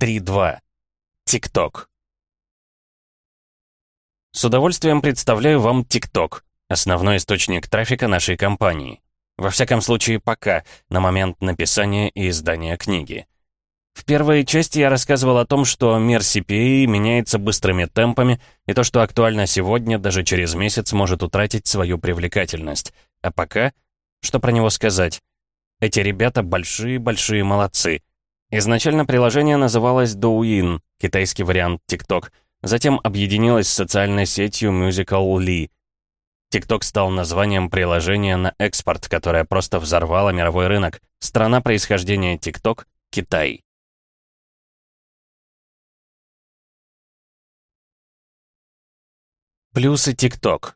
3.2. ТикТок. С удовольствием представляю вам ТикТок, основной источник трафика нашей компании. Во всяком случае, пока, на момент написания и издания книги. В первой части я рассказывал о том, что мир CPA меняется быстрыми темпами, и то, что актуально сегодня, даже через месяц может утратить свою привлекательность. А пока, что про него сказать? Эти ребята большие-большие молодцы. Изначально приложение называлось Douyin, китайский вариант TikTok, затем объединилось с социальной сетью Musical Lee. TikTok стал названием приложения на экспорт, которое просто взорвало мировой рынок. Страна происхождения TikTok — Китай. Плюсы TikTok.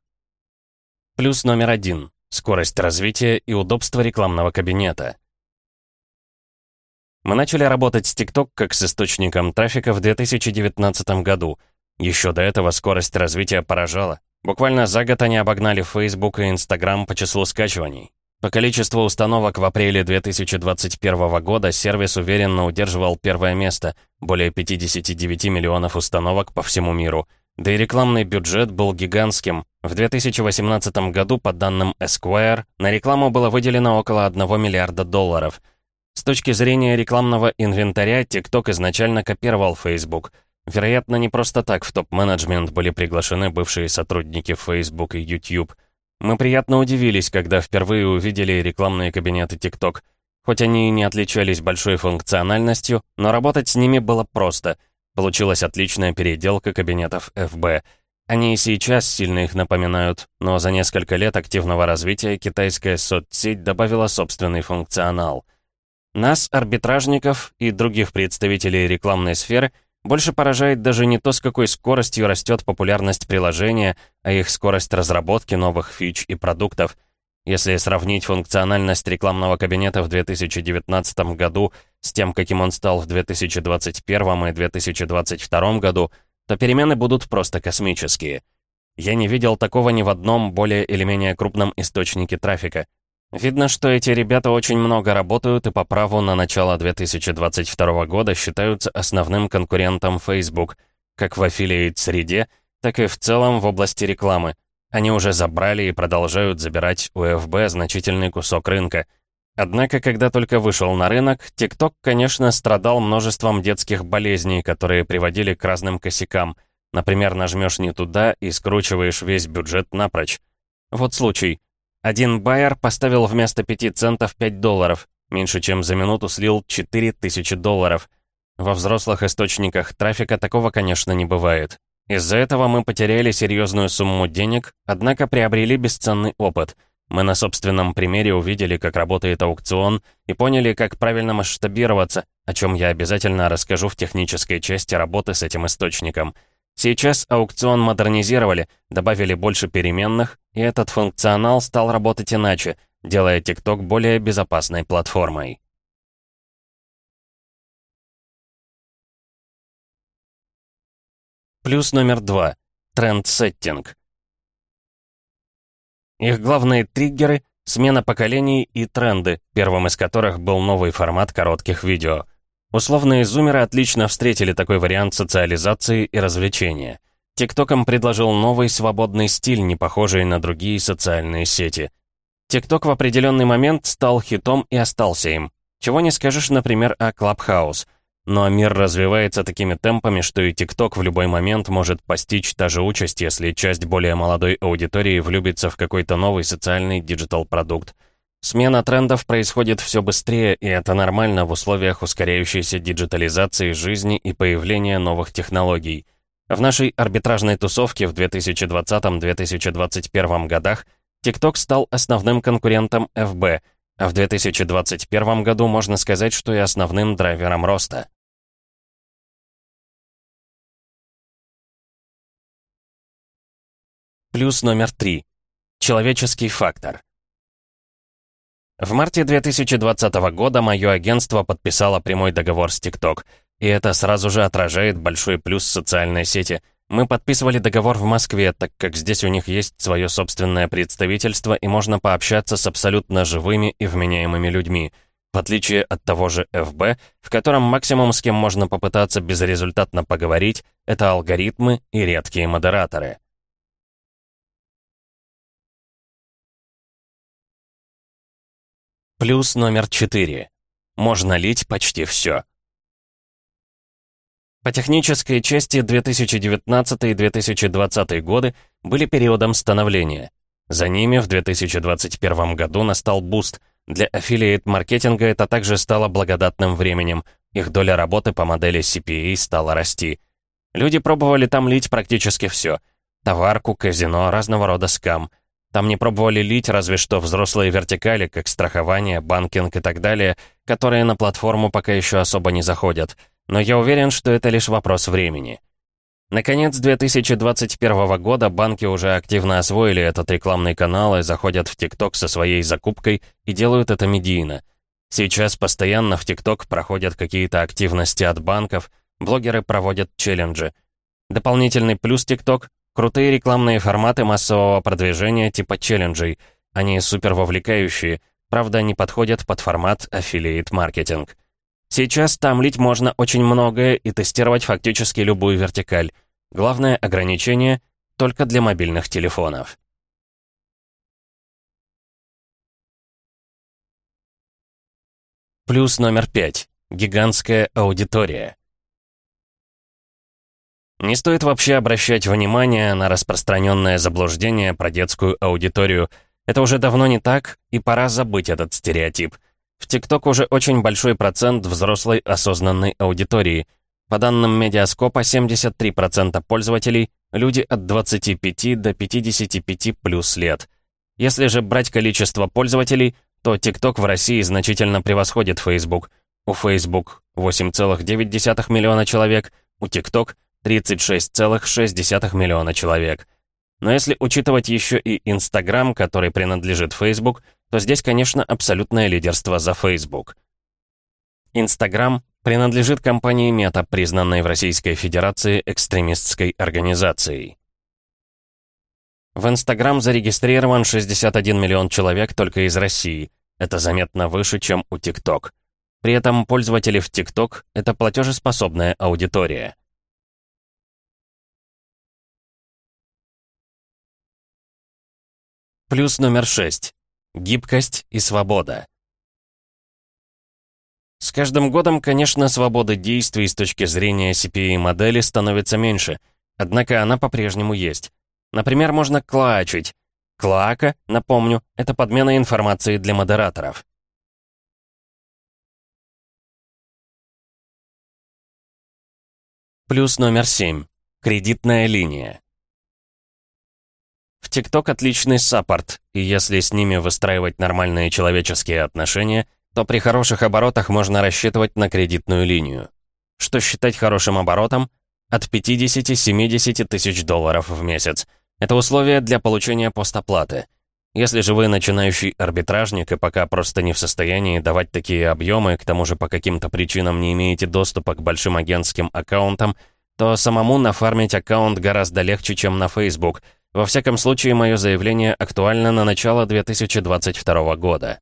Плюс номер один — скорость развития и удобство рекламного кабинета. Мы начали работать с TikTok как с источником трафика в 2019 году. Еще до этого скорость развития поражала. Буквально за год они обогнали Facebook и Instagram по числу скачиваний. По количеству установок в апреле 2021 года сервис уверенно удерживал первое место, более 59 миллионов установок по всему миру. Да и рекламный бюджет был гигантским. В 2018 году, по данным Esquire, на рекламу было выделено около 1 миллиарда долларов – с точки зрения рекламного инвентаря, TikTok изначально копировал Facebook. Вероятно, не просто так в топ-менеджмент были приглашены бывшие сотрудники Facebook и YouTube. Мы приятно удивились, когда впервые увидели рекламные кабинеты TikTok. Хоть они и не отличались большой функциональностью, но работать с ними было просто. Получилась отличная переделка кабинетов FB. Они и сейчас сильно их напоминают, но за несколько лет активного развития китайская соцсеть добавила собственный функционал — нас, арбитражников и других представителей рекламной сферы, больше поражает даже не то, с какой скоростью растет популярность приложения, а их скорость разработки новых фич и продуктов. Если сравнить функциональность рекламного кабинета в 2019 году с тем, каким он стал в 2021 и 2022 году, то перемены будут просто космические. Я не видел такого ни в одном более или менее крупном источнике трафика. Видно, что эти ребята очень много работают и по праву на начало 2022 года считаются основным конкурентом Facebook, как в аффилиейт-среде, так и в целом в области рекламы. Они уже забрали и продолжают забирать у ФБ значительный кусок рынка. Однако, когда только вышел на рынок, TikTok, конечно, страдал множеством детских болезней, которые приводили к разным косякам. Например, нажмешь не туда и скручиваешь весь бюджет напрочь. Вот случай — один байер поставил вместо 5 центов 5 долларов, меньше чем за минуту слил 4000 долларов. Во взрослых источниках трафика такого, конечно, не бывает. Из-за этого мы потеряли серьезную сумму денег, однако приобрели бесценный опыт. Мы на собственном примере увидели, как работает аукцион, и поняли, как правильно масштабироваться, о чем я обязательно расскажу в технической части работы с этим источником — Сейчас аукцион модернизировали, добавили больше переменных, и этот функционал стал работать иначе, делая TikTok более безопасной платформой. Плюс номер два. Тренд-сеттинг. Их главные триггеры — смена поколений и тренды, первым из которых был новый формат коротких видео — Условные зумеры отлично встретили такой вариант социализации и развлечения. ТикТоком предложил новый свободный стиль, не похожий на другие социальные сети. ТикТок в определенный момент стал хитом и остался им. Чего не скажешь, например, о Clubhouse. Но мир развивается такими темпами, что и TikTok в любой момент может постичь та же участь, если часть более молодой аудитории влюбится в какой-то новый социальный digital-продукт. Смена трендов происходит все быстрее, и это нормально в условиях ускоряющейся диджитализации жизни и появления новых технологий. В нашей арбитражной тусовке в 2020-2021 годах TikTok стал основным конкурентом FB, а в 2021 году можно сказать, что и основным драйвером роста. Плюс номер три. Человеческий фактор. В марте 2020 года мое агентство подписало прямой договор с TikTok. И это сразу же отражает большой плюс социальной сети. Мы подписывали договор в Москве, так как здесь у них есть свое собственное представительство и можно пообщаться с абсолютно живыми и вменяемыми людьми. в отличие от того же FB, в котором максимум с кем можно попытаться безрезультатно поговорить, это алгоритмы и редкие модераторы. Плюс номер 4. Можно лить почти все. По технической части 2019 и 2020 годы были периодом становления. За ними в 2021 году настал буст. Для affiliate-маркетинга это также стало благодатным временем. Их доля работы по модели CPA стала расти. Люди пробовали там лить практически все. Товарку, казино, разного рода скам. Там не пробовали лить разве что взрослые вертикали, как страхование, банкинг и так далее, которые на платформу пока еще особо не заходят — но я уверен, что это лишь вопрос времени. Наконец, 2021 года банки уже активно освоили этот рекламный канал и заходят в ТикТок со своей закупкой и делают это медийно. Сейчас постоянно в ТикТок проходят какие-то активности от банков, блогеры проводят челленджи. Дополнительный плюс ТикТок — крутые рекламные форматы массового продвижения типа челленджей. Они супер вовлекающие, правда, не подходят под формат аффилиейт-маркетинг. Сейчас там лить можно очень многое и тестировать фактически любую вертикаль. Главное ограничение — только для мобильных телефонов. Плюс номер пять. Гигантская аудитория. Не стоит вообще обращать внимание на распространенное заблуждение про детскую аудиторию. Это уже давно не так, и пора забыть этот стереотип — в ТикТок уже очень большой процент взрослой осознанной аудитории. По данным Медиаскопа, 73% пользователей — люди от 25 до 55 плюс лет. Если же брать количество пользователей, то ТикТок в России значительно превосходит Facebook. У Facebook 8,9 миллиона человек, у ТикТок 36,6 миллиона человек. Но если учитывать еще и Инстаграм, который принадлежит Facebook, то здесь, конечно, абсолютное лидерство за Facebook. Инстаграм принадлежит компании Мета, признанной в Российской Федерации экстремистской организацией. В Инстаграм зарегистрирован 61 миллион человек только из России. Это заметно выше, чем у ТикТок. При этом пользователи в ТикТок — это платежеспособная аудитория. Плюс номер 6. Гибкость и свобода. С каждым годом, конечно, свобода действий с точки зрения CPA-модели становится меньше, однако она по-прежнему есть. Например, можно клаачить. Клаака, напомню, это подмена информации для модераторов. Плюс номер 7. Кредитная линия. В ТикТок отличный саппорт, и если с ними выстраивать нормальные человеческие отношения, то при хороших оборотах можно рассчитывать на кредитную линию. Что считать хорошим оборотом? От 50-70 тысяч долларов в месяц. Это условие для получения постоплаты. Если же вы начинающий арбитражник и пока просто не в состоянии давать такие объемы, к тому же по каким-то причинам не имеете доступа к большим агентским аккаунтам, то самому нафармить аккаунт гораздо легче, чем на Facebook — во всяком случае, мое заявление актуально на начало 2022 года.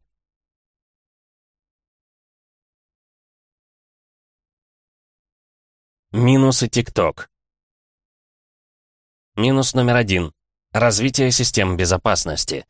Минусы ТикТок. Минус номер один. Развитие систем безопасности.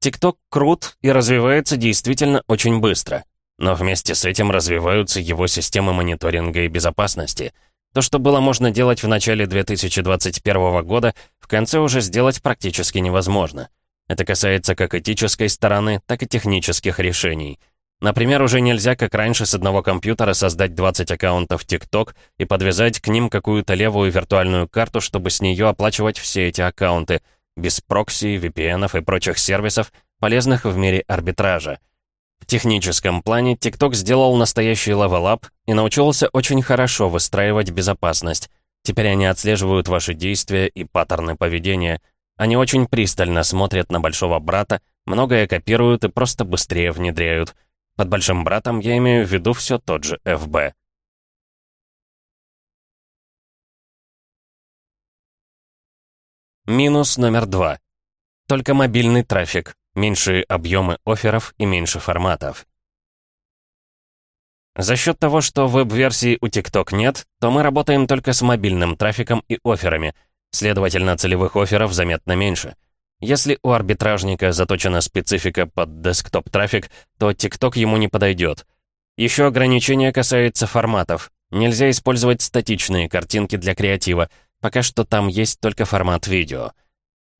ТикТок крут и развивается действительно очень быстро. Но вместе с этим развиваются его системы мониторинга и безопасности — то, что было можно делать в начале 2021 года, в конце уже сделать практически невозможно. Это касается как этической стороны, так и технических решений. Например, уже нельзя, как раньше, с одного компьютера создать 20 аккаунтов TikTok и подвязать к ним какую-то левую виртуальную карту, чтобы с нее оплачивать все эти аккаунты, без прокси, VPN и прочих сервисов, полезных в мире арбитража. В техническом плане TikTok сделал настоящий level up и научился очень хорошо выстраивать безопасность. Теперь они отслеживают ваши действия и паттерны поведения. Они очень пристально смотрят на большого брата, многое копируют и просто быстрее внедряют. Под большим братом я имею в виду все тот же FB. Минус номер два. Только мобильный трафик. Меньшие объемы офферов и меньше форматов. За счет того, что веб-версии у TikTok нет, то мы работаем только с мобильным трафиком и офферами, следовательно, целевых офферов заметно меньше. Если у арбитражника заточена специфика под десктоп-трафик, то TikTok ему не подойдет. Еще ограничение касается форматов. Нельзя использовать статичные картинки для креатива, пока что там есть только формат видео.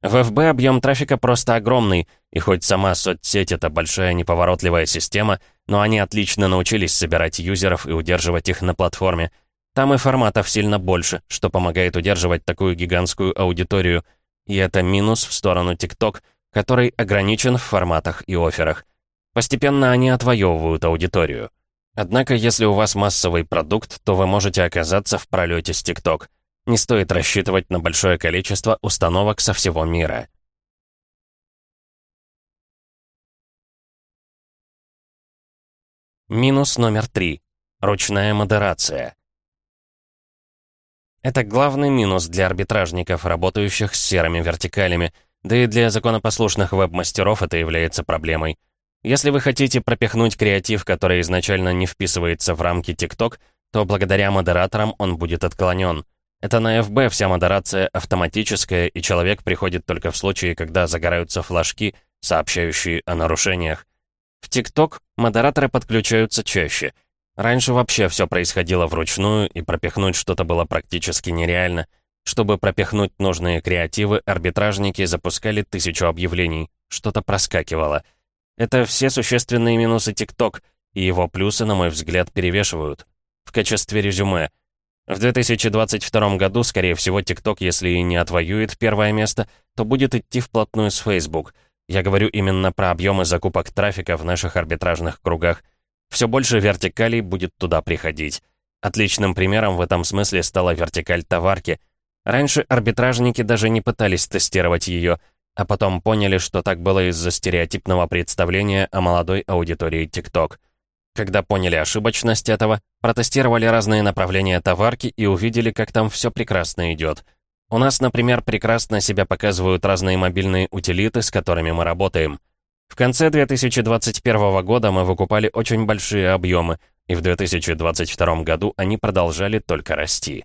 В FB объем трафика просто огромный, и хоть сама соцсеть — это большая неповоротливая система, но они отлично научились собирать юзеров и удерживать их на платформе. Там и форматов сильно больше, что помогает удерживать такую гигантскую аудиторию. И это минус в сторону TikTok, который ограничен в форматах и офферах. Постепенно они отвоевывают аудиторию. Однако, если у вас массовый продукт, то вы можете оказаться в пролете с TikTok. Не стоит рассчитывать на большое количество установок со всего мира. Минус номер три. Ручная модерация. Это главный минус для арбитражников, работающих с серыми вертикалями, да и для законопослушных веб-мастеров это является проблемой. Если вы хотите пропихнуть креатив, который изначально не вписывается в рамки TikTok, то благодаря модераторам он будет отклонен. Это на FB вся модерация автоматическая, и человек приходит только в случае, когда загораются флажки, сообщающие о нарушениях. В ТикТок модераторы подключаются чаще. Раньше вообще все происходило вручную, и пропихнуть что-то было практически нереально. Чтобы пропихнуть нужные креативы, арбитражники запускали тысячу объявлений. Что-то проскакивало. Это все существенные минусы ТикТок, и его плюсы, на мой взгляд, перевешивают. В качестве резюме — в 2022 году, скорее всего, TikTok, если и не отвоюет первое место, то будет идти вплотную с Facebook. Я говорю именно про объемы закупок трафика в наших арбитражных кругах. Все больше вертикалей будет туда приходить. Отличным примером в этом смысле стала вертикаль товарки. Раньше арбитражники даже не пытались тестировать ее, а потом поняли, что так было из-за стереотипного представления о молодой аудитории TikTok. Когда поняли ошибочность этого, протестировали разные направления товарки и увидели, как там все прекрасно идет. У нас, например, прекрасно себя показывают разные мобильные утилиты, с которыми мы работаем. В конце 2021 года мы выкупали очень большие объемы, и в 2022 году они продолжали только расти.